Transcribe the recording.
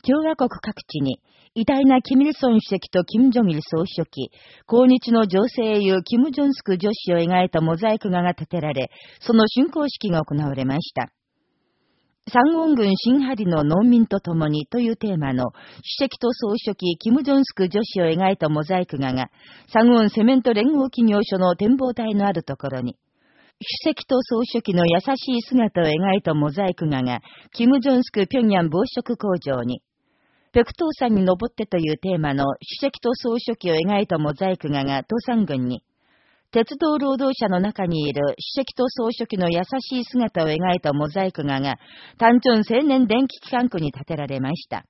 共和国各地に、偉大なキミルソン主席とキム・ジョギル総書記、抗日の女性英雄キム・ジョンスク女子を描いたモザイク画が建てられ、その竣工式が行われました。三温軍新ハリの農民と共にというテーマの主席と総書記、キム・ジョンスク女子を描いたモザイク画が、三温セメント連合企業所の展望台のあるところに、主席と総書記の優しい姿を描いたモザイク画が、キム・ジョンスク平壌防食工場に、北東山に登ってというテーマの主席と総書記を描いたモザイク画が東山軍に、鉄道労働者の中にいる主席と総書記の優しい姿を描いたモザイク画が、単純青年電気機関区に建てられました。